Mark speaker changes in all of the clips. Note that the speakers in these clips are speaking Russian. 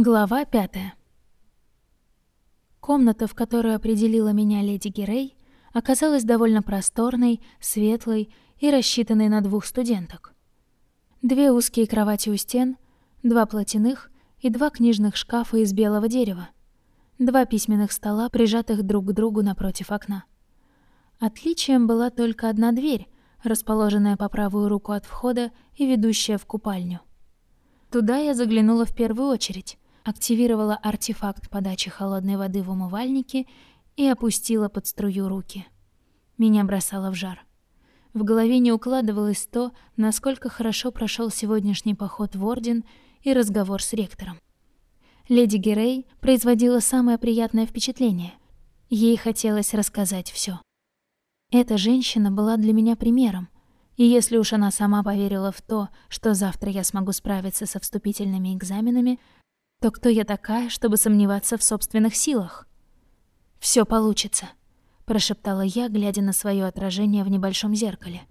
Speaker 1: Глава пятая. Комната, в которую определила меня леди Герей, оказалась довольно просторной, светлой и рассчитанной на двух студенток. Две узкие кровати у стен, два платяных и два книжных шкафа из белого дерева, два письменных стола, прижатых друг к другу напротив окна. Отличием была только одна дверь, расположенная по правую руку от входа и ведущая в купальню. Туда я заглянула в первую очередь, активировала артефакт подачи холодной воды в умывальнике и опустила под струю руки. Меня бросало в жар. В голове не укладывалось то, насколько хорошо прошел сегодняшний поход в Орден и разговор с ректором. Леди Герей производила самое приятное впечатление. Ей хотелось рассказать все. Эта женщина была для меня примером, и если уж она сама поверила в то, что завтра я смогу справиться со вступительными экзаменами, то кто я такая, чтобы сомневаться в собственных силах? Все получится, прошептала я, глядя на свое отражение в небольшом зеркале.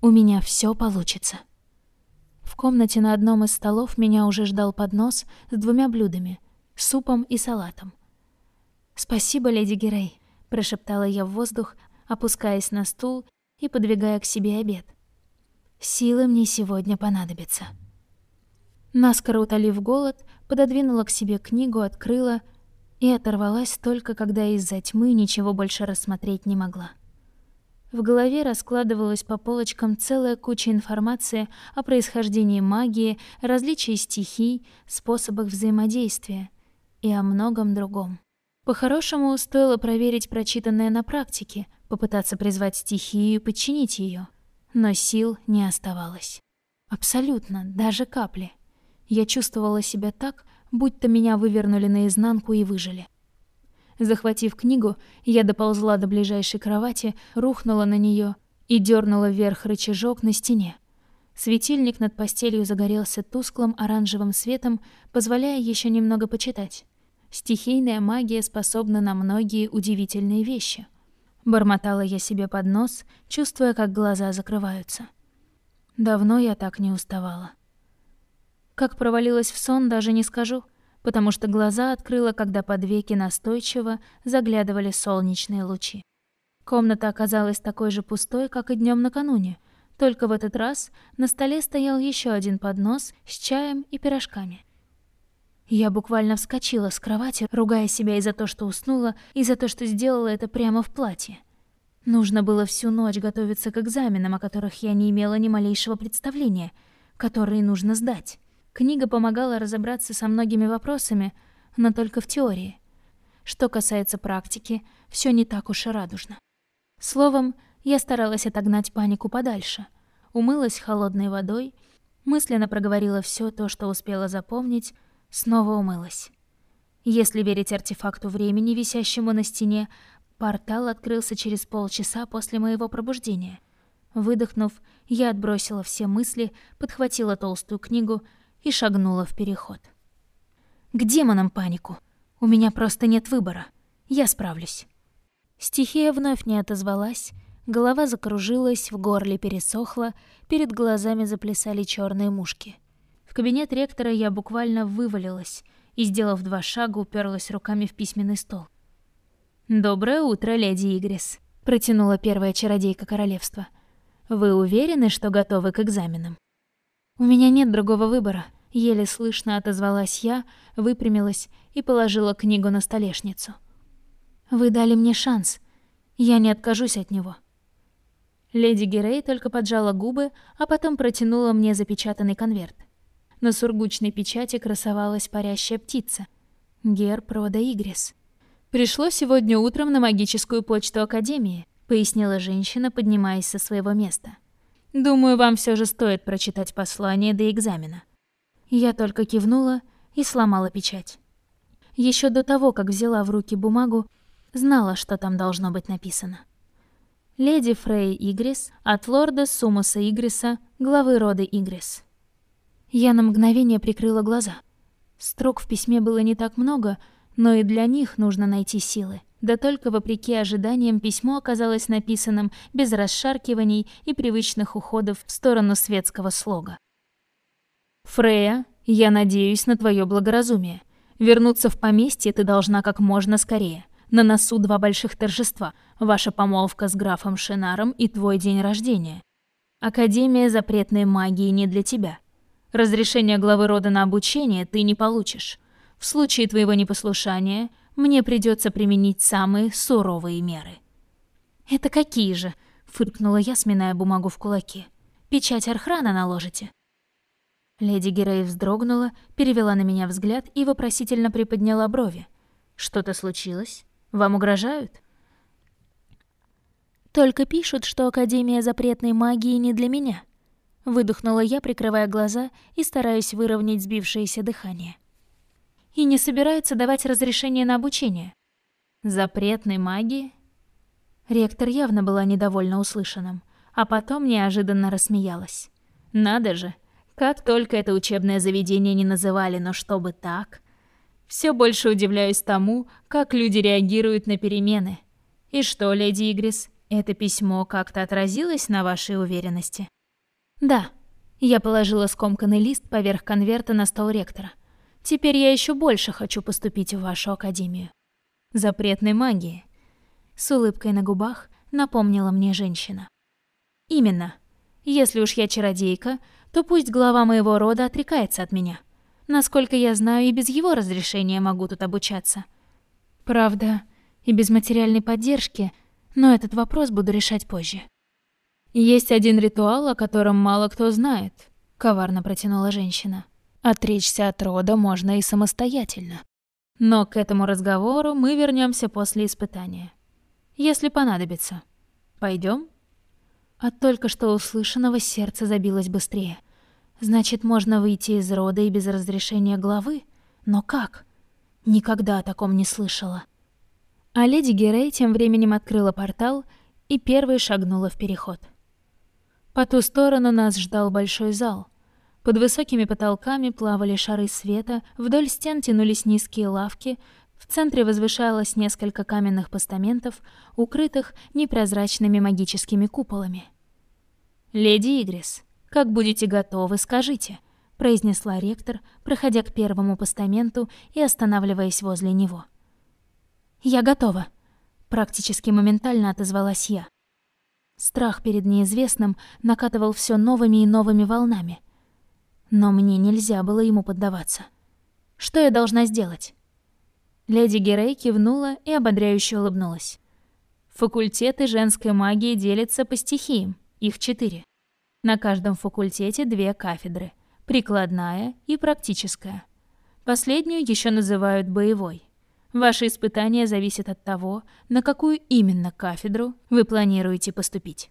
Speaker 1: У меня все получится. В комнате на одном из столов меня уже ждал поднос с двумя блюдами — супом и салатом. «Спасибо, леди Герей», — прошептала я в воздух, опускаясь на стул и подвигая к себе обед. Силы мне сегодня понадобятся. Наскоро утолив голод, пододвинула к себе книгу, открыла и оторвалась только когда из-за тьмы ничего больше рассмотреть не могла. В голове раскладывалась по полочкам целая куча информации о происхождении магии, различии стихий, способах взаимодействия и о многом другом. По-хорошему, стоило проверить прочитанное на практике, попытаться призвать стихию и подчинить ее. Но сил не оставалось. Абсолютно, даже капли. Я чувствовала себя так, будто меня вывернули наизнанку и выжили. Захватив книгу, я доползла до ближайшей кровати, рухнула на нее и дернула вверх рычажок на стене. Светильник над постелью загорелся тусклым оранжевым светом, позволяя еще немного почитать. Стихийная магия способна на многие удивительные вещи. Бормотала я себе под нос, чувствуя, как глаза закрываются. Давно я так не уставала. Как провалилась в сон, даже не скажу, потому что глаза открыла, когда под веки настойчиво заглядывали солнечные лучи. Комната оказалась такой же пустой, как и днем накануне, только в этот раз на столе стоял еще один поднос с чаем и пирожками. Я буквально вскочила с кровати, ругая себя и за то, что уснула, и за то, что сделала это прямо в платье. Нужно было всю ночь готовиться к экзаменам, о которых я не имела ни малейшего представления, которые нужно сдать. Книга помогала разобраться со многими вопросами, но только в теории. Что касается практики, все не так уж и радужно. Словом, я старалась отогнать панику подальше. Умылась холодной водой, мысленно проговорила все то, что успела запомнить, снова умылась. Если верить артефакту времени, висящему на стене, портал открылся через полчаса после моего пробуждения. Выдохнув, я отбросила все мысли, подхватила толстую книгу и шагнула в переход. К демонам панику. У меня просто нет выбора. Я справлюсь. Стихия вновь не отозвалась, голова закружилась, в горле пересохло, перед глазами заплясали черные мушки. В кабинет ректора я буквально вывалилась и, сделав два шага, уперлась руками в письменный стол. «Доброе утро, леди Игрис», — протянула первая чародейка королевства. «Вы уверены, что готовы к экзаменам?» «У меня нет другого выбора», — еле слышно отозвалась я, выпрямилась и положила книгу на столешницу. «Вы дали мне шанс. Я не откажусь от него». Леди Герей только поджала губы, а потом протянула мне запечатанный конверт. На сургучной печати красовалась парящая птица. Герб рода Игрис. «Пришло сегодня утром на магическую почту Академии», — пояснила женщина, поднимаясь со своего места. «Думаю, вам все же стоит прочитать послание до экзамена». Я только кивнула и сломала печать. Еще до того, как взяла в руки бумагу, знала, что там должно быть написано. Леди Фрей Игрис от лорда Сумуса Игриса, главы рода Игрис. Я на мгновение прикрыла глаза. Строк в письме было не так много, но и для них нужно найти силы. Да только вопреки ожиданиям письмо оказалось написанным без расшаркиваний и привычных уходов в сторону светского слога. Фрея, Я надеюсь на твое благоразумие. Вернуться в поместье ты должна как можно скорее. На носу два больших торжества. Ваша помолвка с графом Шинаром и твой день рождения. Академия запретной магии не для тебя. Разрешение главы рода на обучение ты не получишь. В случае твоего непослушания мне придется применить самые суровые меры. Это какие же? фыркнула я, сминая бумагу в кулаки. Печать Архрана наложите. Леди Герей вздрогнула, перевела на меня взгляд и вопросительно приподняла брови. Что-то случилось? Вам угрожают? Только пишут, что Академия запретной магии не для меня. Выдохнула я, прикрывая глаза и стараясь выровнять сбившееся дыхание. И не собираются давать разрешение на обучение. Запретной магии? Ректор явно была недовольна услышанным, а потом неожиданно рассмеялась. Надо же, как только это учебное заведение не называли, но чтобы так. Все больше удивляюсь тому, как люди реагируют на перемены. И что, леди Игрис, это письмо как-то отразилось на вашей уверенности? Да. Я положила скомканный лист поверх конверта на стол ректора. Теперь я еще больше хочу поступить в вашу академию. Запретной магии. С улыбкой на губах напомнила мне женщина. Именно. Если уж я чародейка, то пусть глава моего рода отрекается от меня. Насколько я знаю, и без его разрешения могу тут обучаться. Правда, и без материальной поддержки, но этот вопрос буду решать позже. Есть один ритуал, о котором мало кто знает, коварно протянула женщина. Отречься от рода можно и самостоятельно. Но к этому разговору мы вернемся после испытания. Если понадобится. Пойдем? От только что услышанного сердце забилось быстрее. Значит, можно выйти из рода и без разрешения главы? Но как? Никогда о таком не слышала. А леди Герей тем временем открыла портал и первой шагнула в переход. По ту сторону нас ждал большой зал. Под высокими потолками плавали шары света, вдоль стен тянулись низкие лавки, в центре возвышалось несколько каменных постаментов, укрытых непрозрачными магическими куполами. «Леди Игрис, как будете готовы, скажите», — произнесла ректор, проходя к первому постаменту и останавливаясь возле него. «Я готова», — практически моментально отозвалась я. Страх перед неизвестным накатывал все новыми и новыми волнами. Но мне нельзя было ему поддаваться. Что я должна сделать? Леди Герей кивнула и ободряюще улыбнулась. Факультеты женской магии делятся по стихиям, их четыре. На каждом факультете две кафедры – прикладная и практическая. Последнюю еще называют боевой. Ваше испытание зависит от того, на какую именно кафедру вы планируете поступить.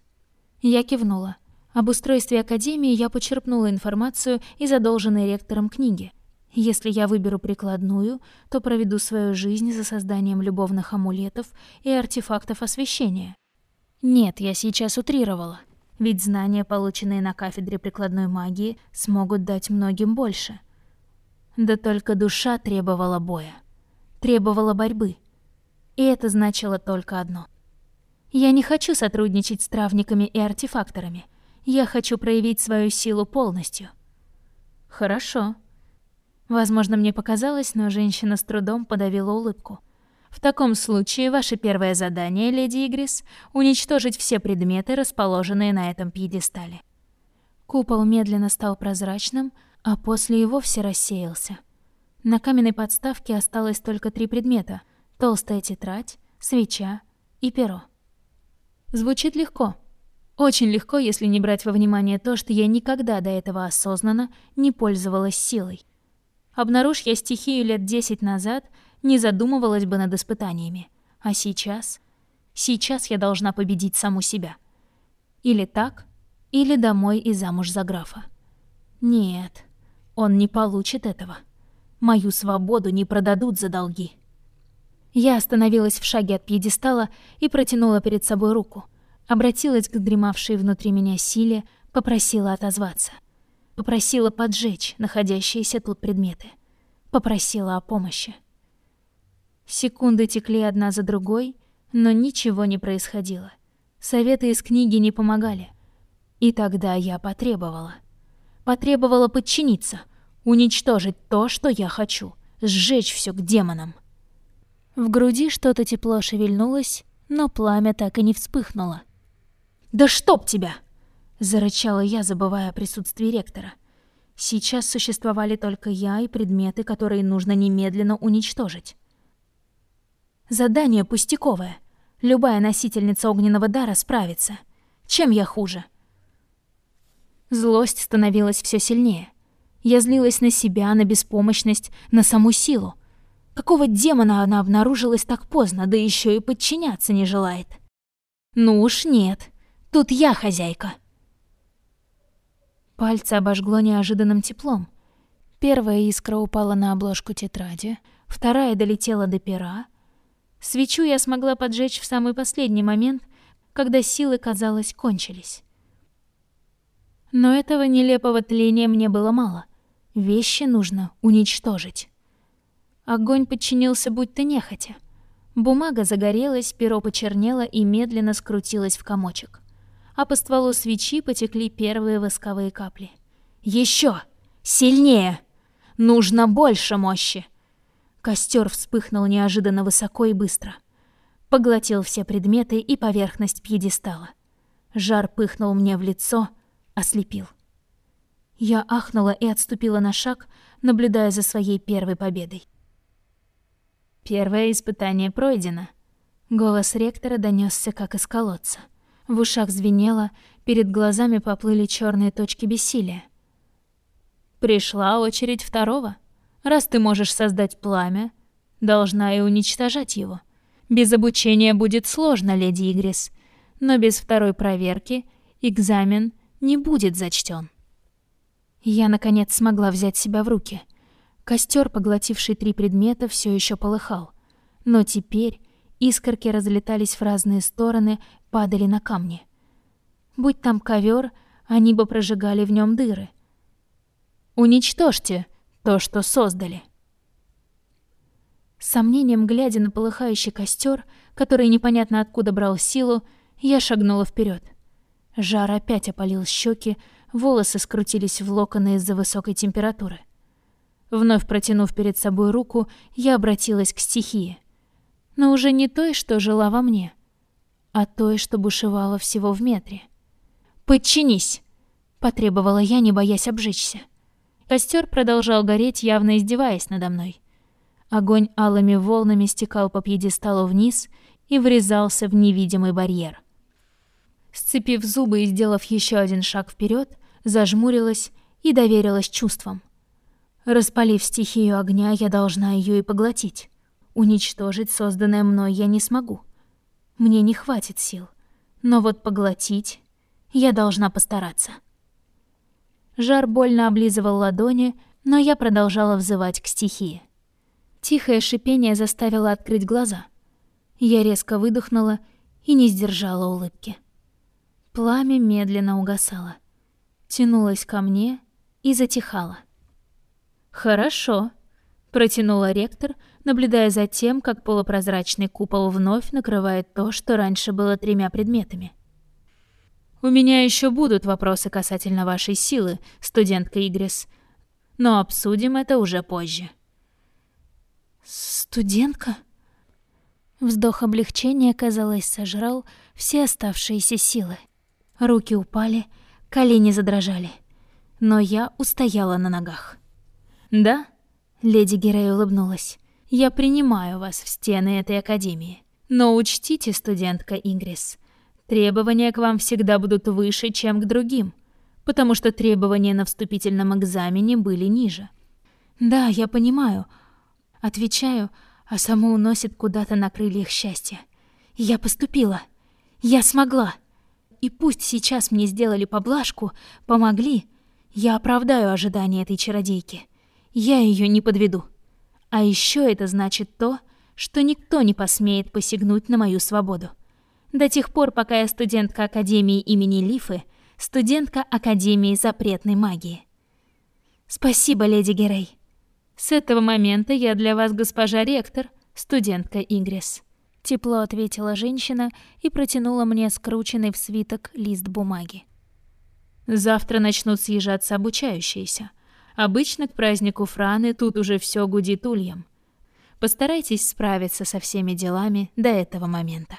Speaker 1: Я кивнула. Об устройстве академии я почерпнула информацию из одолженной ректором книги – если я выберу прикладную, то проведу свою жизнь за созданием любовных амулетов и артефактов освещения. Нет, я сейчас утрировала. Ведь знания, полученные на кафедре прикладной магии, смогут дать многим больше. Да только душа требовала боя. Требовала борьбы. И это значило только одно. Я не хочу сотрудничать с травниками и артефакторами. Я хочу проявить свою силу полностью. Хорошо. Возможно, мне показалось, но женщина с трудом подавила улыбку. В таком случае ваше первое задание, леди Игрис, уничтожить все предметы, расположенные на этом пьедестале. Купол медленно стал прозрачным, а после и вовсе рассеялся. На каменной подставке осталось только три предмета: толстая тетрадь, свеча и перо. Звучит легко. Очень легко, если не брать во внимание то, что я никогда до этого осознанно не пользовалась силой. Обнаружь я стихию лет десять назад, не задумывалась бы над испытаниями. А сейчас? Сейчас я должна победить саму себя. Или так, или домой и замуж за графа. Нет, он не получит этого. Мою свободу не продадут за долги. Я остановилась в шаге от пьедестала и протянула перед собой руку. Обратилась к дремавшей внутри меня силе, попросила отозваться. Попросила поджечь находящиеся тут предметы. Попросила о помощи. Секунды текли одна за другой, но ничего не происходило. Советы из книги не помогали. И тогда я потребовала. Потребовала подчиниться, Уничтожить то, что я хочу. Сжечь все к демонам. В груди что-то тепло шевельнулось, но пламя так и не вспыхнуло. «Да чтоб тебя!» — зарычала я, забывая о присутствии ректора. Сейчас существовали только я и предметы, которые нужно немедленно уничтожить. Задание пустяковое. Любая носительница огненного дара справится. Чем я хуже? Злость становилась все сильнее. Я злилась на себя, на беспомощность, на саму силу. Какого демона она обнаружилась так поздно, да еще и подчиняться не желает? Ну уж нет. Тут я хозяйка. Пальцы обожгло неожиданным теплом. Первая искра упала на обложку тетради, вторая долетела до пера. Свечу я смогла поджечь в самый последний момент, когда силы, казалось, кончились. Но этого нелепого тления мне было мало. Вещи нужно уничтожить. Огонь подчинился будто нехотя. Бумага загорелась, перо почернело и медленно скрутилось в комочек а по стволу свечи потекли первые восковые капли. Еще! Сильнее! Нужно больше мощи! Костер вспыхнул неожиданно высоко и быстро. Поглотил все предметы и поверхность пьедестала. Жар пыхнул мне в лицо, ослепил. Я ахнула и отступила на шаг, наблюдая за своей первой победой. Первое испытание пройдено. Голос ректора донесся как из колодца. В ушах звенело, перед глазами поплыли черные точки бессилия. Пришла очередь второго. Раз ты можешь создать пламя, должна и уничтожать его. Без обучения будет сложно, леди Игрис, но без второй проверки экзамен не будет зачтен. Я наконец смогла взять себя в руки. Костер, поглотивший три предмета, все еще полыхал, но теперь искорки разлетались в разные стороны, падали на камни. Будь там ковер, они бы прожигали в нем дыры. Уничтожьте то, что создали. С сомнением глядя на полыхающий костер, который непонятно откуда брал силу, я шагнула вперед. Жар опять опалил щеки, волосы скрутились в локоны из-за высокой температуры. Вновь протянув перед собой руку, я обратилась к стихии. Но уже не той, что жила во мне — а той, что бушевала всего в метре. «Подчинись!» — потребовала я, не боясь обжечься. Костер продолжал гореть, явно издеваясь надо мной. Огонь алыми волнами стекал по пьедесталу вниз и врезался в невидимый барьер. Сцепив зубы и сделав еще один шаг вперед, зажмурилась и доверилась чувствам. Распалив стихию огня, я должна ее и поглотить. Уничтожить созданное мной я не смогу. Мне не хватит сил. Но вот поглотить я должна постараться. Жар больно облизывал ладони, но я продолжала взывать к стихии. Тихое шипение заставило открыть глаза. Я резко выдохнула и не сдержала улыбки. Пламя медленно угасало, тянулось ко мне и затихало. «Хорошо», — протянула ректор, — наблюдая за тем, как полупрозрачный купол вновь накрывает то, что раньше было тремя предметами. «У меня еще будут вопросы касательно вашей силы, студентка Игрис, но обсудим это уже позже». «Студентка?» Вздох облегчения, казалось, сожрал все оставшиеся силы. Руки упали, колени задрожали. Но я устояла на ногах. «Да?» — леди Герей улыбнулась. Я принимаю вас в стены этой академии. Но учтите, студентка Ингрис, требования к вам всегда будут выше, чем к другим, потому что требования на вступительном экзамене были ниже. Да, я понимаю. Отвечаю, а само уносит куда-то на крыльях счастья. Я поступила. Я смогла. И пусть сейчас мне сделали поблажку, помогли, я оправдаю ожидания этой чародейки. Я ее не подведу. А еще это значит то, что никто не посмеет посягнуть на мою свободу. До тех пор, пока я студентка Академии имени Лифы, студентка Академии запретной магии. Спасибо, леди Герей. С этого момента я для вас госпожа ректор, студентка Игрис. Тепло ответила женщина и протянула мне скрученный в свиток лист бумаги. Завтра начнут съезжаться обучающиеся. Обычно к празднику Франы тут уже все гудит ульем. Постарайтесь справиться со всеми делами до этого момента.